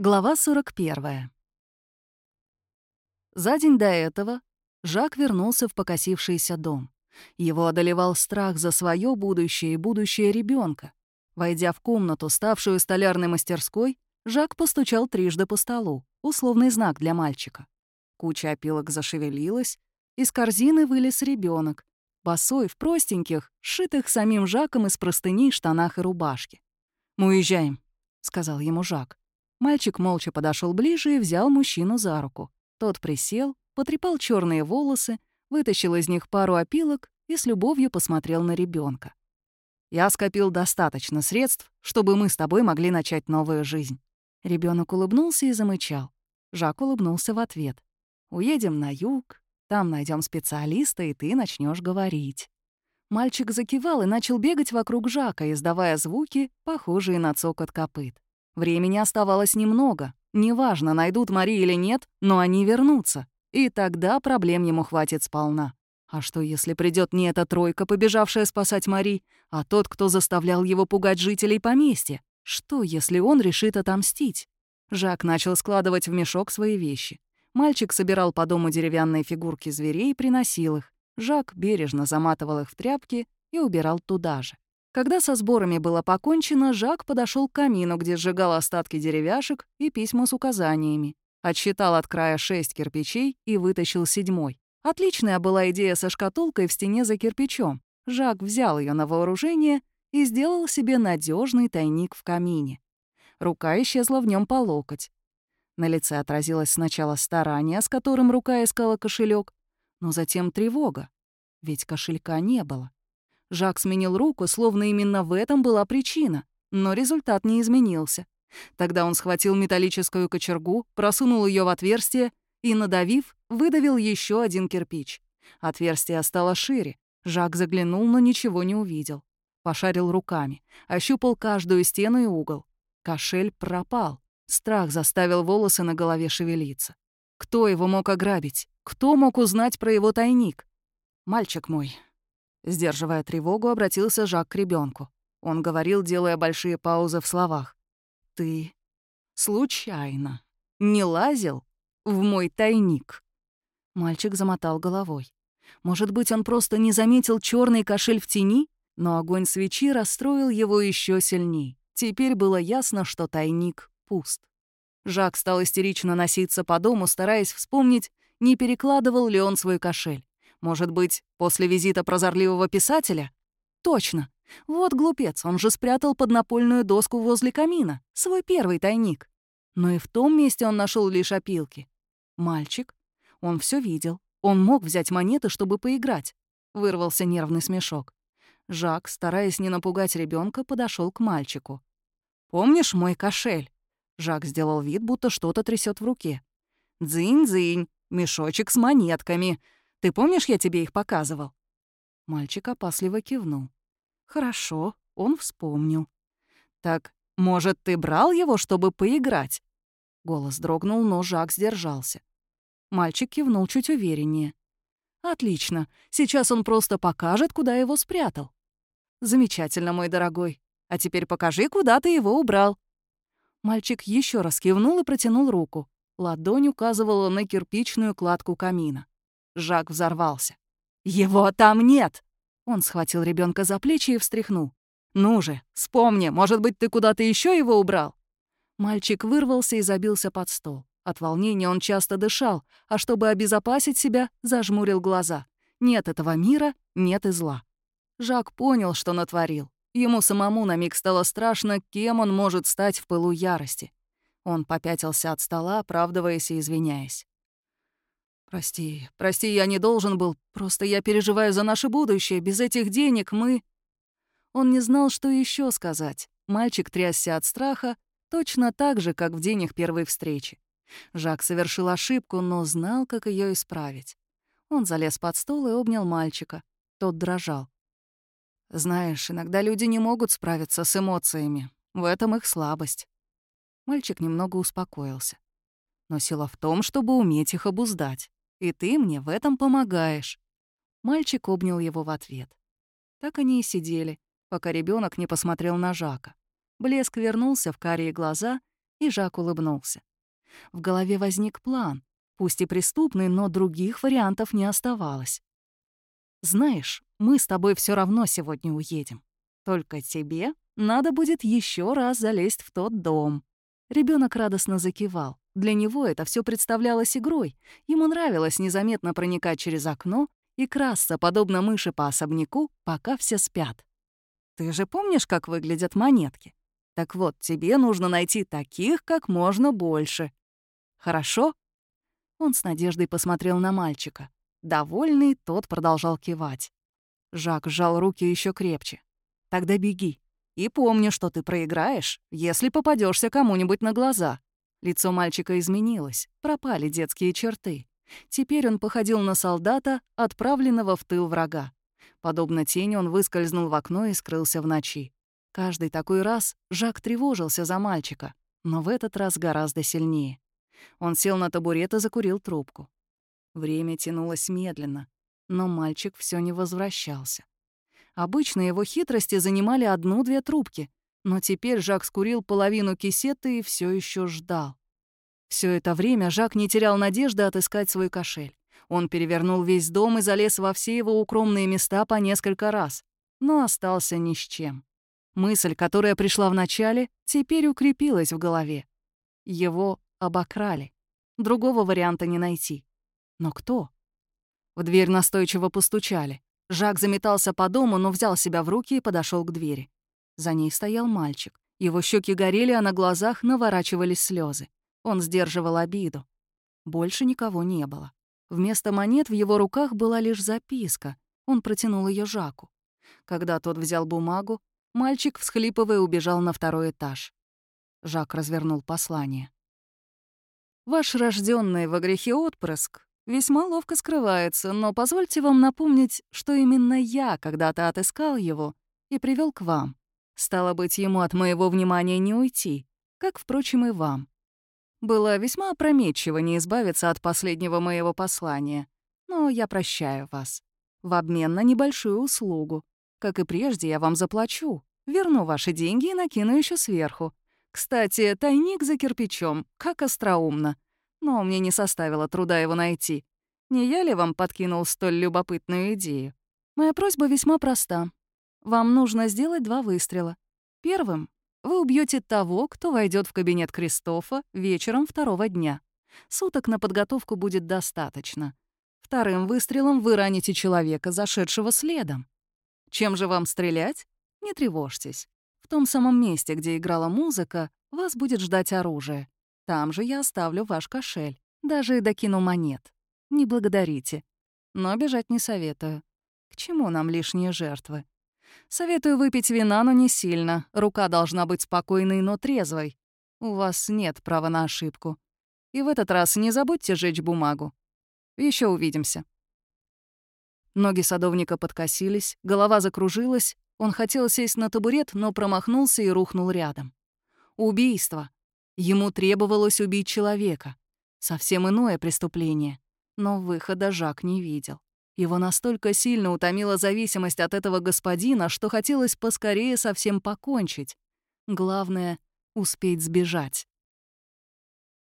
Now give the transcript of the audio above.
Глава 41. За день до этого Жак вернулся в покосившийся дом. Его одолевал страх за свое будущее и будущее ребенка. Войдя в комнату, ставшую столярной мастерской, Жак постучал трижды по столу, условный знак для мальчика. Куча опилок зашевелилась, из корзины вылез ребенок, босой в простеньких, сшитых самим Жаком из простыней, штанах и рубашке. «Мы уезжаем», — сказал ему Жак. Мальчик молча подошел ближе и взял мужчину за руку. Тот присел, потрепал черные волосы, вытащил из них пару опилок и с любовью посмотрел на ребенка. «Я скопил достаточно средств, чтобы мы с тобой могли начать новую жизнь». Ребенок улыбнулся и замычал. Жак улыбнулся в ответ. «Уедем на юг, там найдем специалиста, и ты начнешь говорить». Мальчик закивал и начал бегать вокруг Жака, издавая звуки, похожие на цокот копыт. Времени оставалось немного. Неважно, найдут Мари или нет, но они вернутся. И тогда проблем ему хватит сполна. А что, если придет не эта тройка, побежавшая спасать Мари, а тот, кто заставлял его пугать жителей поместья? Что, если он решит отомстить? Жак начал складывать в мешок свои вещи. Мальчик собирал по дому деревянные фигурки зверей и приносил их. Жак бережно заматывал их в тряпки и убирал туда же. Когда со сборами было покончено, Жак подошел к камину, где сжигал остатки деревяшек и письма с указаниями. Отсчитал от края шесть кирпичей и вытащил седьмой. Отличная была идея со шкатулкой в стене за кирпичом. Жак взял ее на вооружение и сделал себе надежный тайник в камине. Рука исчезла в нем по локоть. На лице отразилось сначала старание, с которым рука искала кошелек, но затем тревога, ведь кошелька не было. Жак сменил руку, словно именно в этом была причина, но результат не изменился. Тогда он схватил металлическую кочергу, просунул ее в отверстие и, надавив, выдавил еще один кирпич. Отверстие стало шире. Жак заглянул, но ничего не увидел. Пошарил руками, ощупал каждую стену и угол. Кошель пропал. Страх заставил волосы на голове шевелиться. Кто его мог ограбить? Кто мог узнать про его тайник? «Мальчик мой, Сдерживая тревогу, обратился Жак к ребенку. Он говорил, делая большие паузы в словах. «Ты случайно не лазил в мой тайник?» Мальчик замотал головой. Может быть, он просто не заметил черный кошель в тени? Но огонь свечи расстроил его еще сильней. Теперь было ясно, что тайник пуст. Жак стал истерично носиться по дому, стараясь вспомнить, не перекладывал ли он свой кошель. Может быть, после визита прозорливого писателя? Точно. Вот глупец, он же спрятал поднапольную доску возле камина, свой первый тайник. Но и в том месте он нашел лишь опилки. Мальчик. Он все видел. Он мог взять монеты, чтобы поиграть. Вырвался нервный смешок. Жак, стараясь не напугать ребенка, подошел к мальчику. «Помнишь мой кошель?» Жак сделал вид, будто что-то трясет в руке. «Дзынь-дзынь, мешочек с монетками. Ты помнишь, я тебе их показывал?» Мальчик опасливо кивнул. «Хорошо, он вспомнил». «Так, может, ты брал его, чтобы поиграть?» Голос дрогнул, но Жак сдержался. Мальчик кивнул чуть увереннее. «Отлично. Сейчас он просто покажет, куда его спрятал». «Замечательно, мой дорогой. А теперь покажи, куда ты его убрал». Мальчик еще раз кивнул и протянул руку. Ладонь указывала на кирпичную кладку камина. Жак взорвался. «Его там нет!» Он схватил ребенка за плечи и встряхнул. «Ну же, вспомни, может быть, ты куда-то еще его убрал?» Мальчик вырвался и забился под стол. От волнения он часто дышал, а чтобы обезопасить себя, зажмурил глаза. Нет этого мира, нет и зла. Жак понял, что натворил. Ему самому на миг стало страшно, кем он может стать в пылу ярости. Он попятился от стола, оправдываясь и извиняясь. «Прости, прости, я не должен был. Просто я переживаю за наше будущее. Без этих денег мы...» Он не знал, что еще сказать. Мальчик трясся от страха, точно так же, как в день их первой встречи. Жак совершил ошибку, но знал, как ее исправить. Он залез под стол и обнял мальчика. Тот дрожал. «Знаешь, иногда люди не могут справиться с эмоциями. В этом их слабость». Мальчик немного успокоился. Но сила в том, чтобы уметь их обуздать. И ты мне в этом помогаешь». Мальчик обнял его в ответ. Так они и сидели, пока ребенок не посмотрел на Жака. Блеск вернулся в карие глаза, И Жак улыбнулся. В голове возник план, пусть и преступный, но других вариантов не оставалось. «Знаешь, мы с тобой все равно сегодня уедем. Только тебе надо будет еще раз залезть в тот дом». Ребенок радостно закивал. Для него это все представлялось игрой. Ему нравилось незаметно проникать через окно и красться, подобно мыши по особняку, пока все спят. Ты же помнишь, как выглядят монетки? Так вот, тебе нужно найти таких как можно больше. Хорошо?» Он с надеждой посмотрел на мальчика. Довольный, тот продолжал кивать. Жак сжал руки еще крепче. «Тогда беги. И помни, что ты проиграешь, если попадешься кому-нибудь на глаза». Лицо мальчика изменилось, пропали детские черты. Теперь он походил на солдата, отправленного в тыл врага. Подобно тени он выскользнул в окно и скрылся в ночи. Каждый такой раз Жак тревожился за мальчика, но в этот раз гораздо сильнее. Он сел на табурет и закурил трубку. Время тянулось медленно, но мальчик все не возвращался. Обычно его хитрости занимали одну-две трубки, но теперь Жак скурил половину кисеты и все еще ждал. Все это время Жак не терял надежды отыскать свой кошель. Он перевернул весь дом и залез во все его укромные места по несколько раз, но остался ни с чем. Мысль, которая пришла вначале, теперь укрепилась в голове. Его обокрали. Другого варианта не найти. Но кто? В дверь настойчиво постучали. Жак заметался по дому, но взял себя в руки и подошел к двери. За ней стоял мальчик. Его щеки горели, а на глазах наворачивались слезы. Он сдерживал обиду. Больше никого не было. Вместо монет в его руках была лишь записка. Он протянул ее Жаку. Когда тот взял бумагу, мальчик, всхлипывая, убежал на второй этаж. Жак развернул послание. «Ваш рожденный во грехе отпрыск весьма ловко скрывается, но позвольте вам напомнить, что именно я когда-то отыскал его и привел к вам. Стало быть, ему от моего внимания не уйти, как, впрочем, и вам. Было весьма опрометчиво не избавиться от последнего моего послания, но я прощаю вас. В обмен на небольшую услугу. Как и прежде, я вам заплачу. Верну ваши деньги и накину еще сверху. Кстати, тайник за кирпичом, как остроумно. Но мне не составило труда его найти. Не я ли вам подкинул столь любопытную идею? Моя просьба весьма проста. Вам нужно сделать два выстрела. Первым вы убьете того, кто войдет в кабинет Кристофа вечером второго дня. Суток на подготовку будет достаточно. Вторым выстрелом вы раните человека, зашедшего следом. Чем же вам стрелять? Не тревожьтесь. В том самом месте, где играла музыка, вас будет ждать оружие. Там же я оставлю ваш кошель. Даже и докину монет. Не благодарите. Но бежать не советую. К чему нам лишние жертвы? Советую выпить вина, но не сильно. Рука должна быть спокойной, но трезвой. У вас нет права на ошибку. И в этот раз не забудьте сжечь бумагу. Еще увидимся». Ноги садовника подкосились, голова закружилась. Он хотел сесть на табурет, но промахнулся и рухнул рядом. Убийство. Ему требовалось убить человека. Совсем иное преступление. Но выхода Жак не видел. Его настолько сильно утомила зависимость от этого господина, что хотелось поскорее совсем покончить. Главное — успеть сбежать.